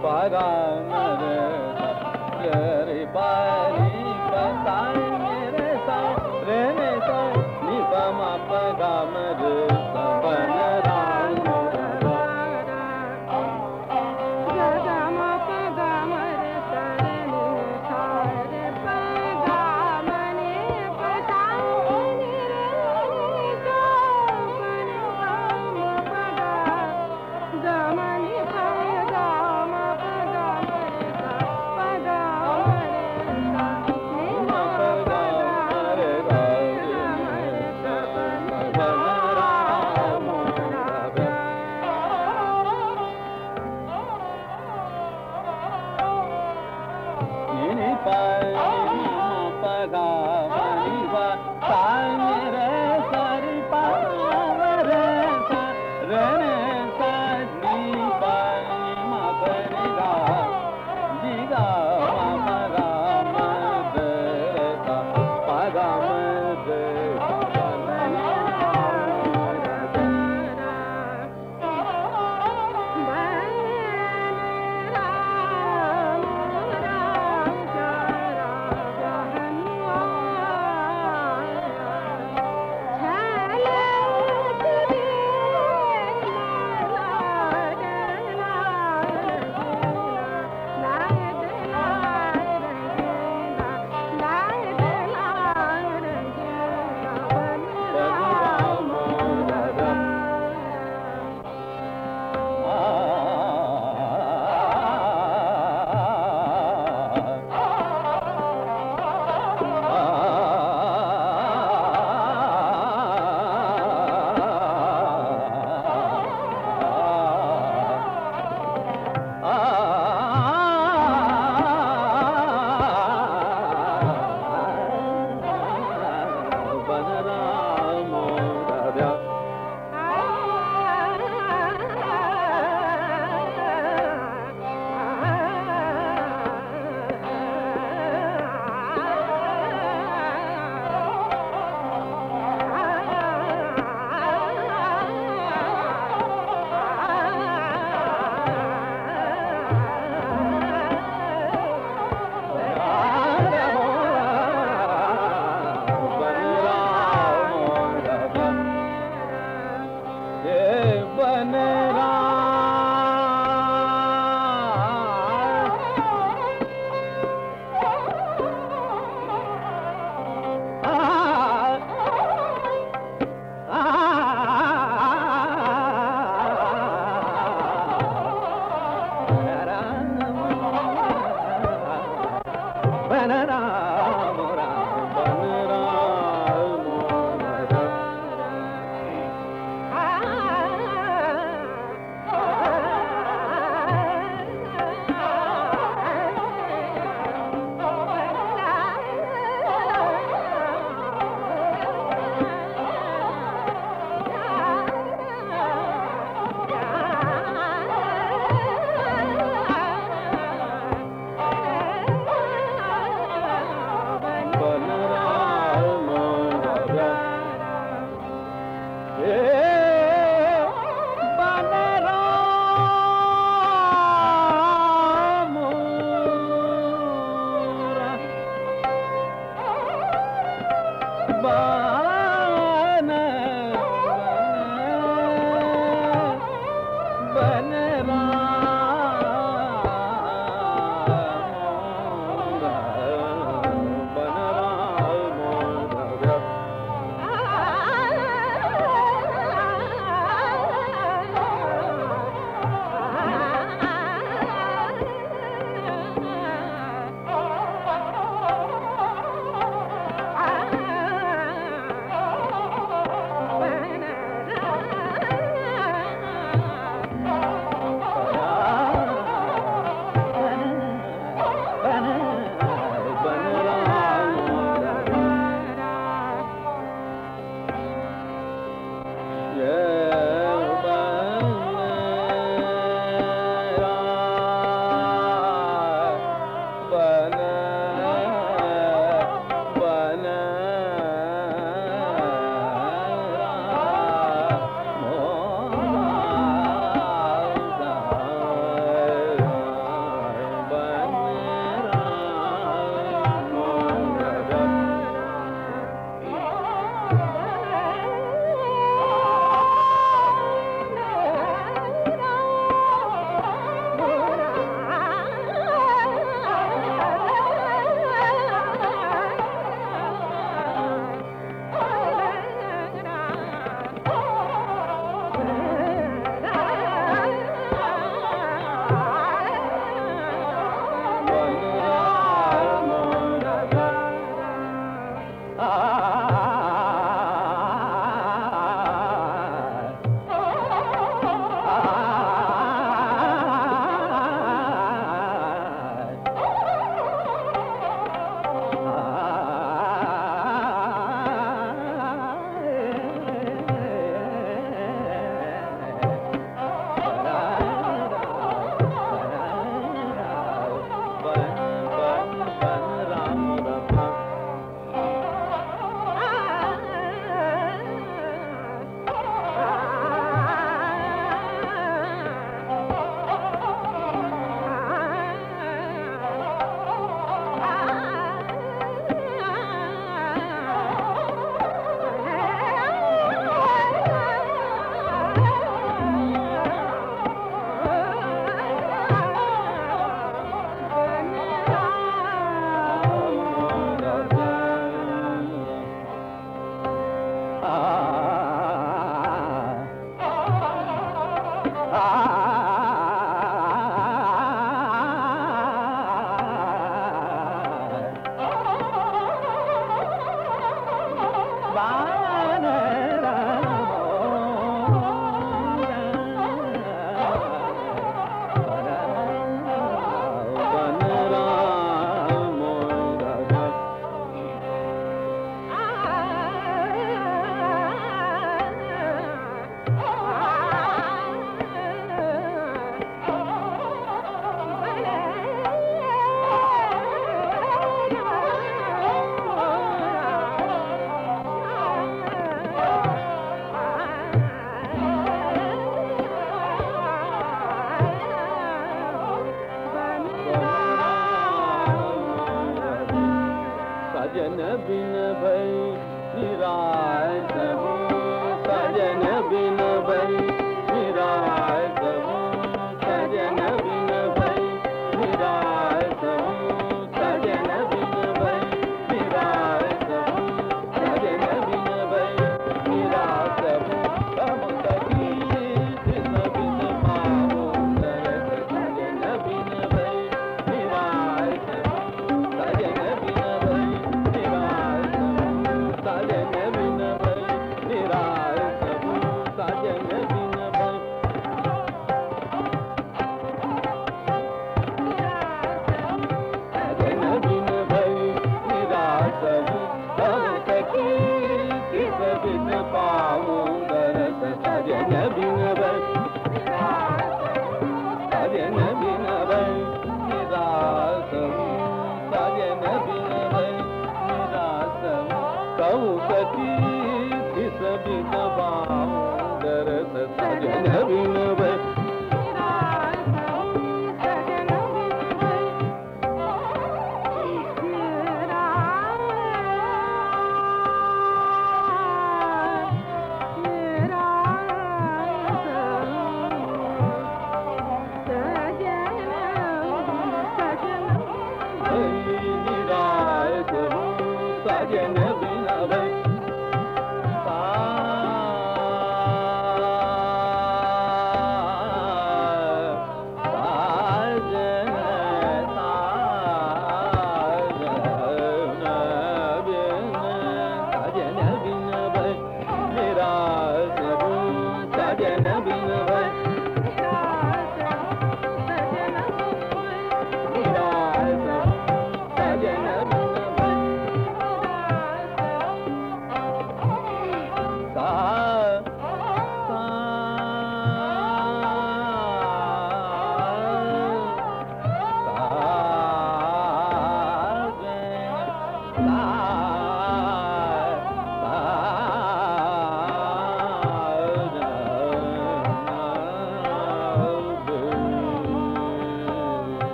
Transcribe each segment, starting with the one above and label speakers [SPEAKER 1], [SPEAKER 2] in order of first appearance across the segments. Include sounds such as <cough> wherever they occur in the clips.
[SPEAKER 1] Paganade, Jari Pai.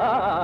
[SPEAKER 1] ah, <laughs> ah.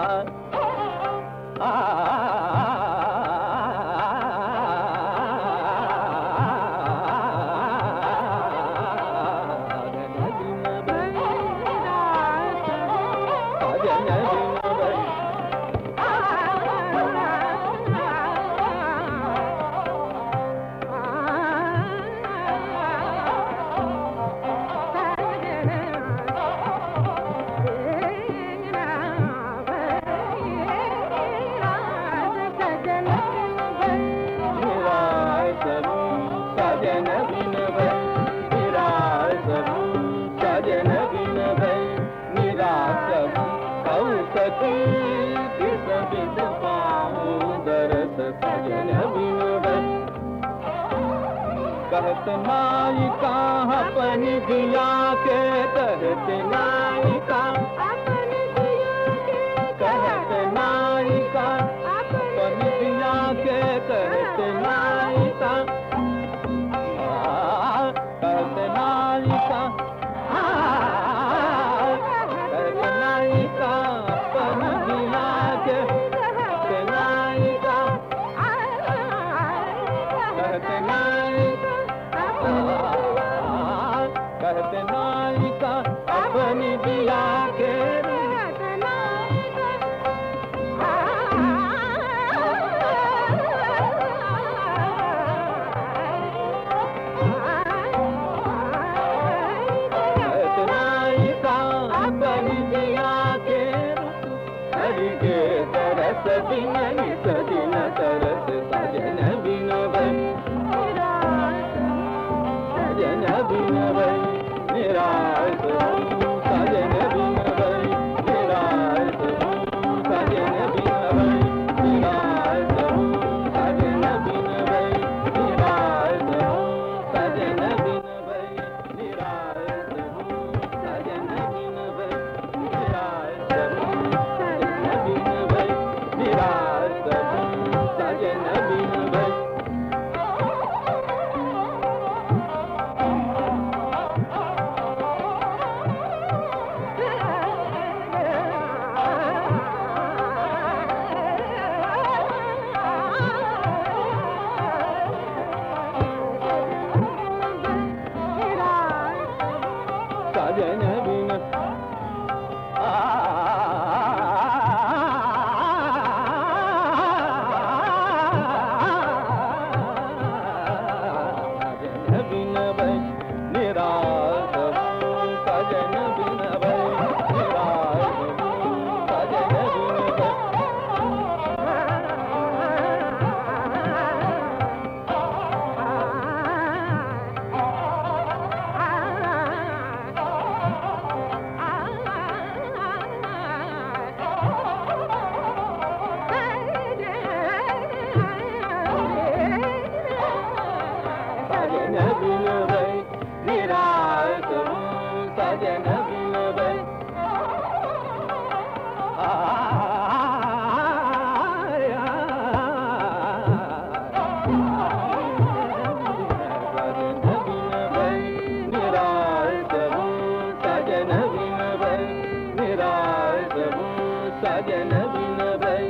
[SPEAKER 1] सजन बिन भई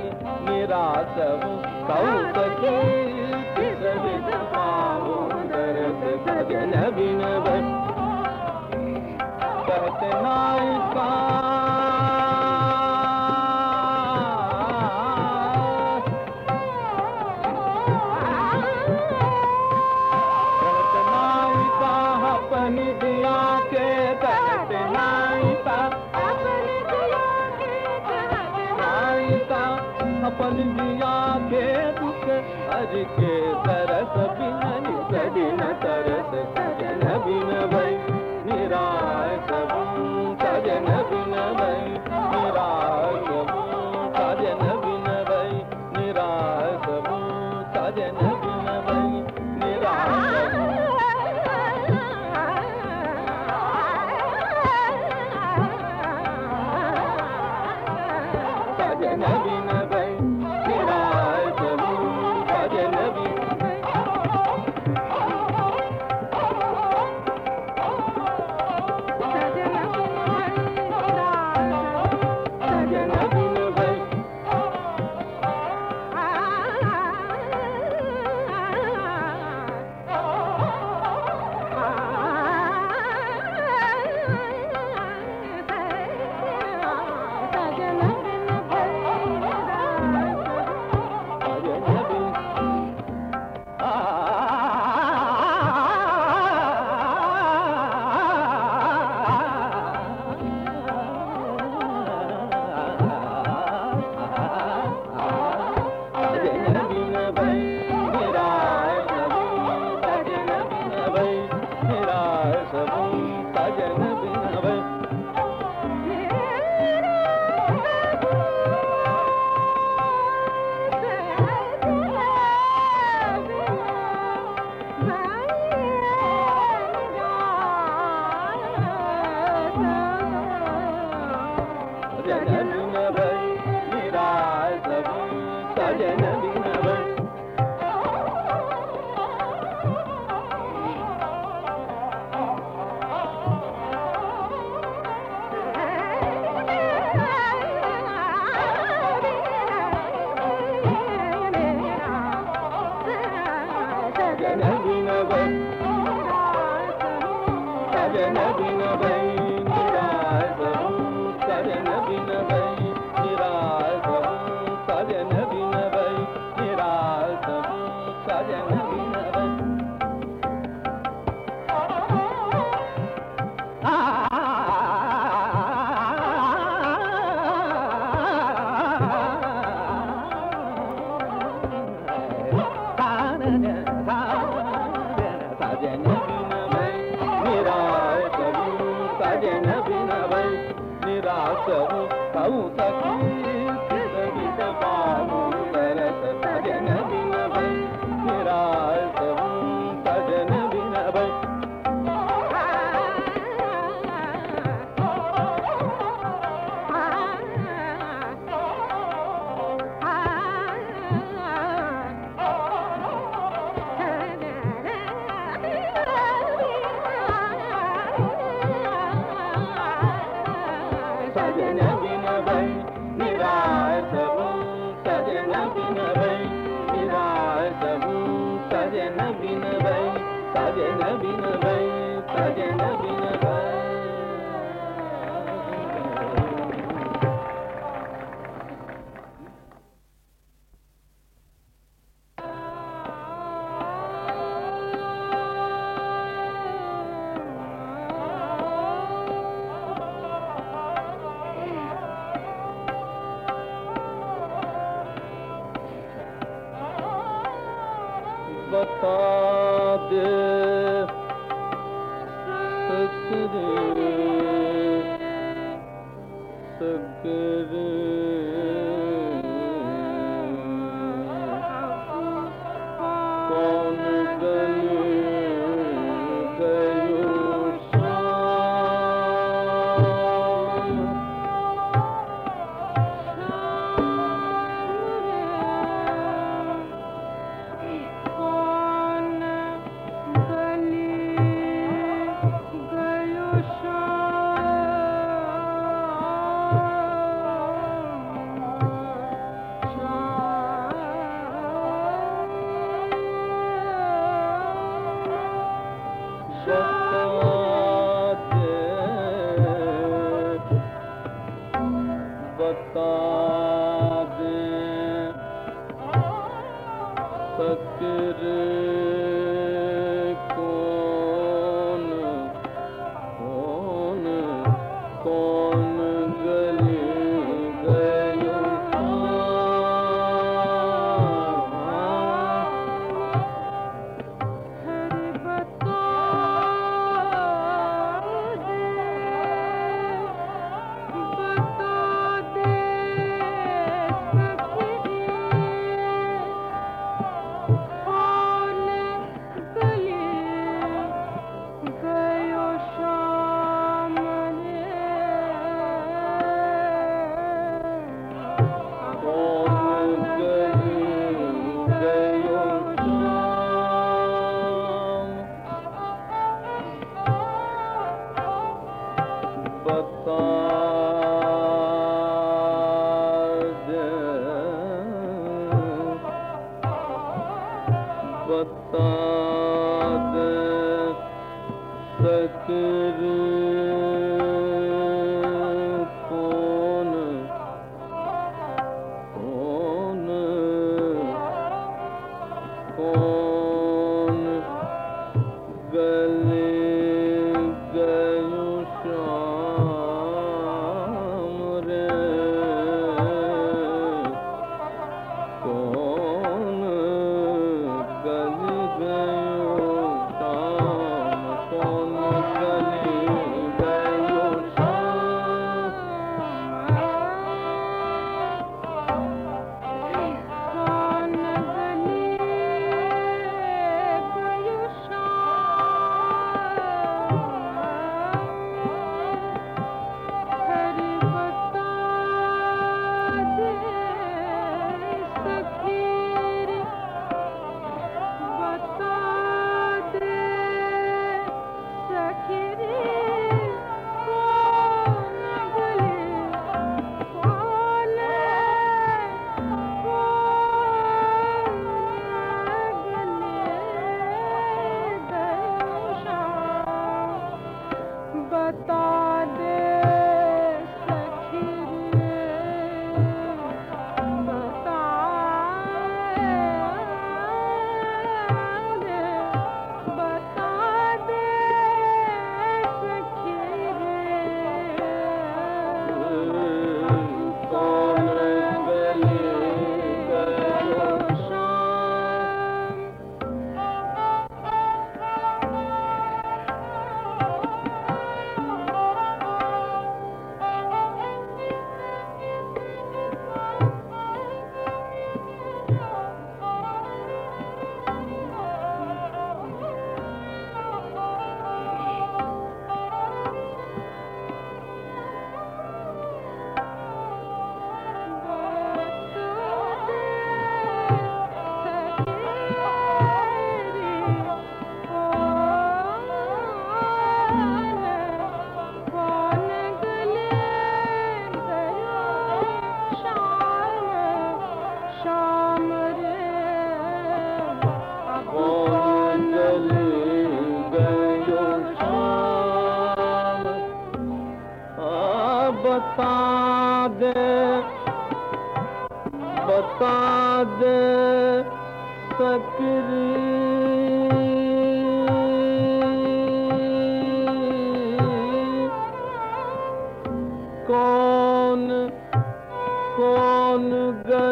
[SPEAKER 1] निराश कहु सखी सजन बिन भई कहते हरि के सरस बिन तरस जन बिन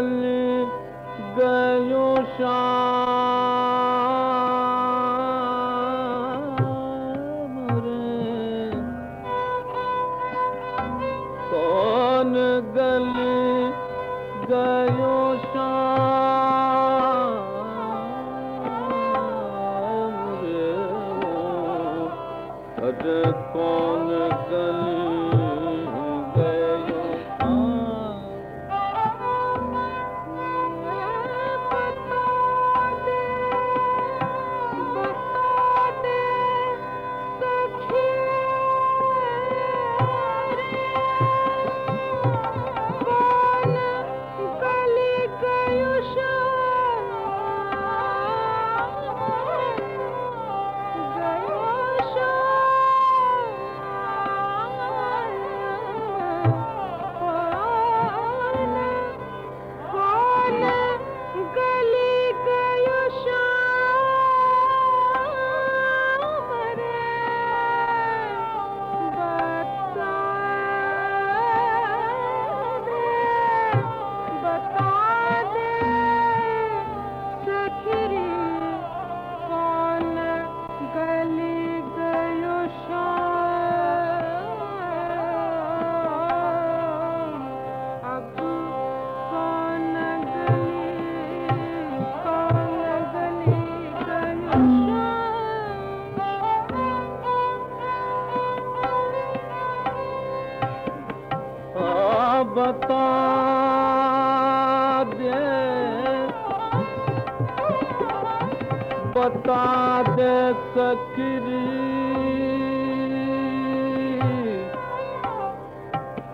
[SPEAKER 1] गली गयो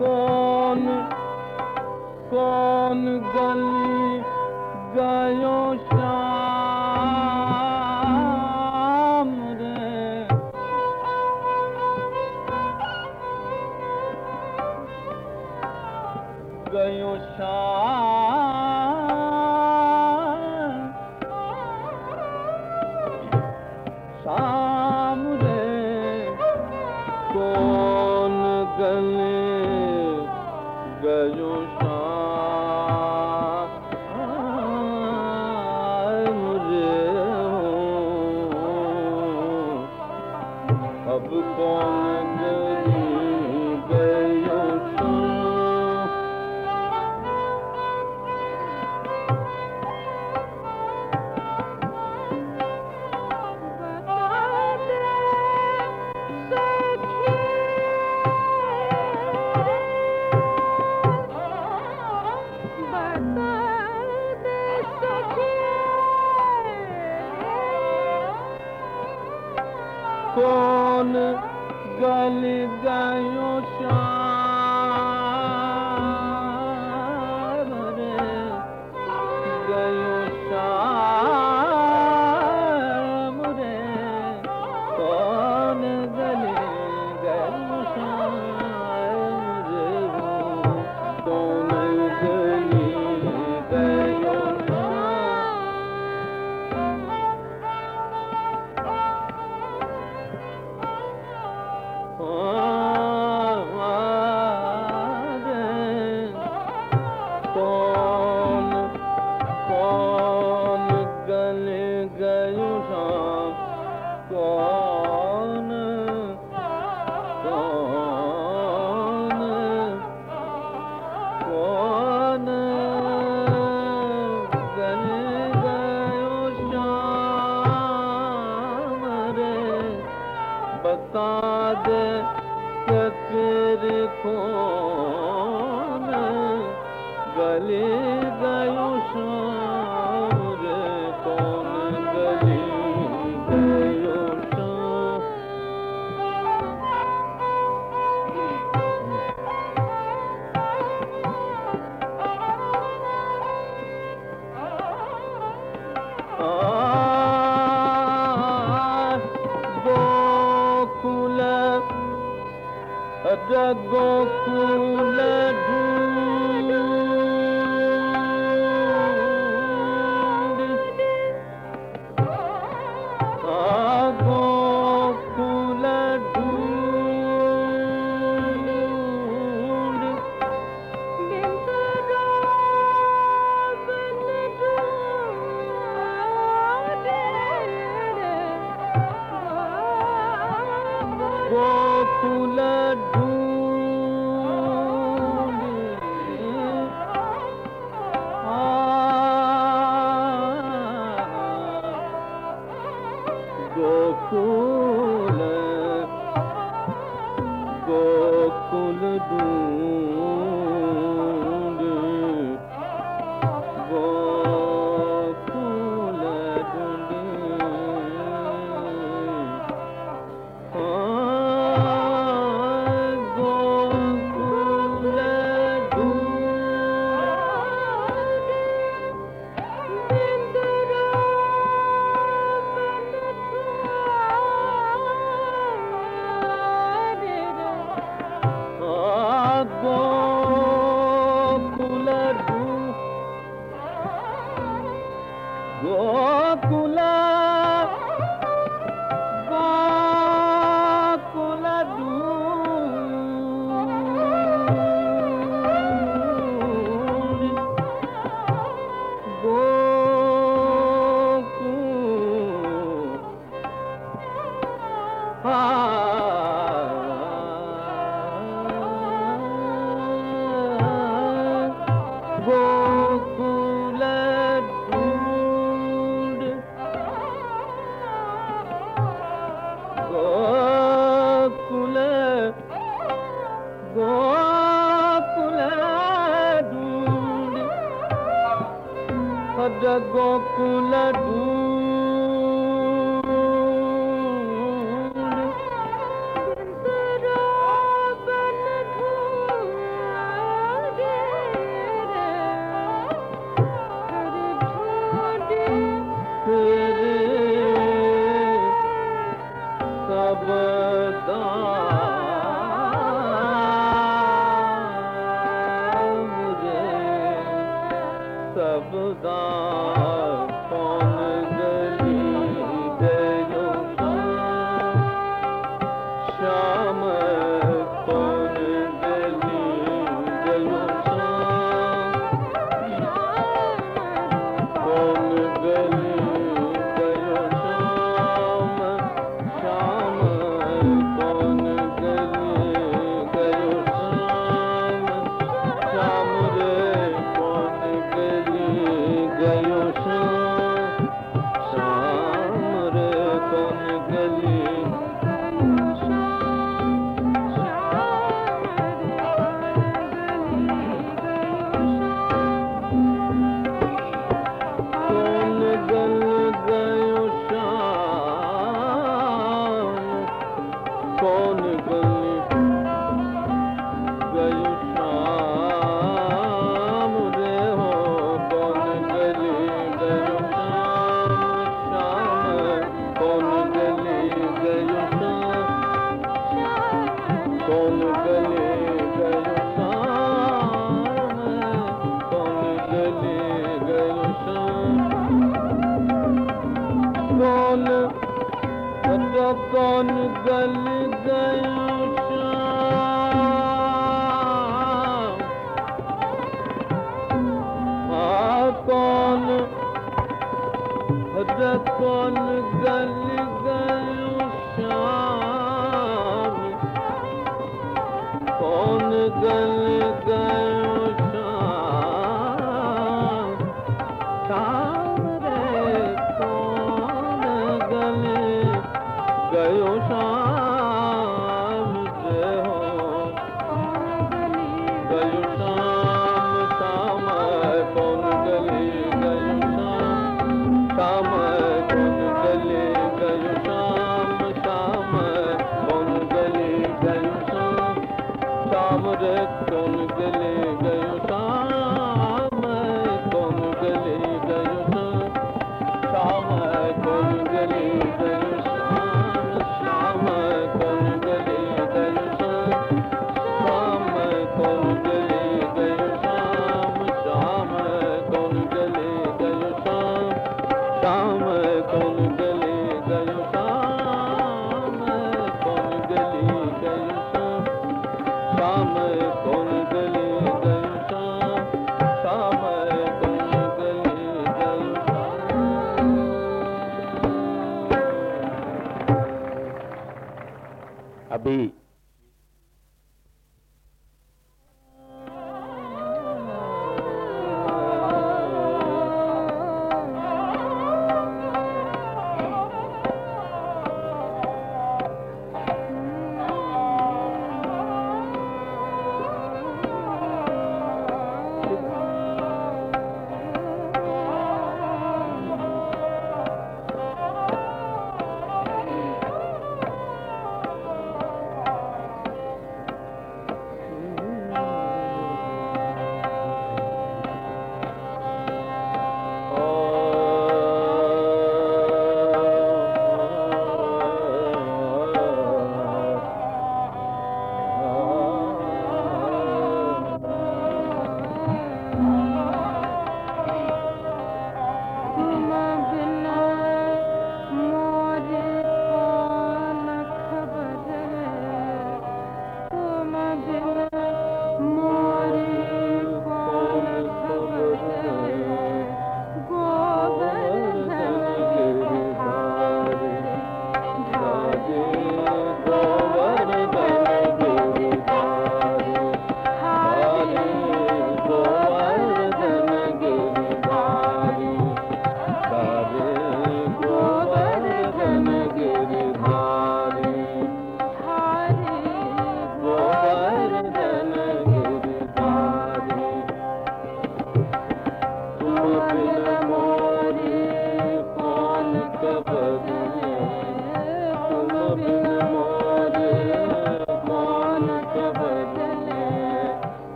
[SPEAKER 1] कौन कौन गली गयो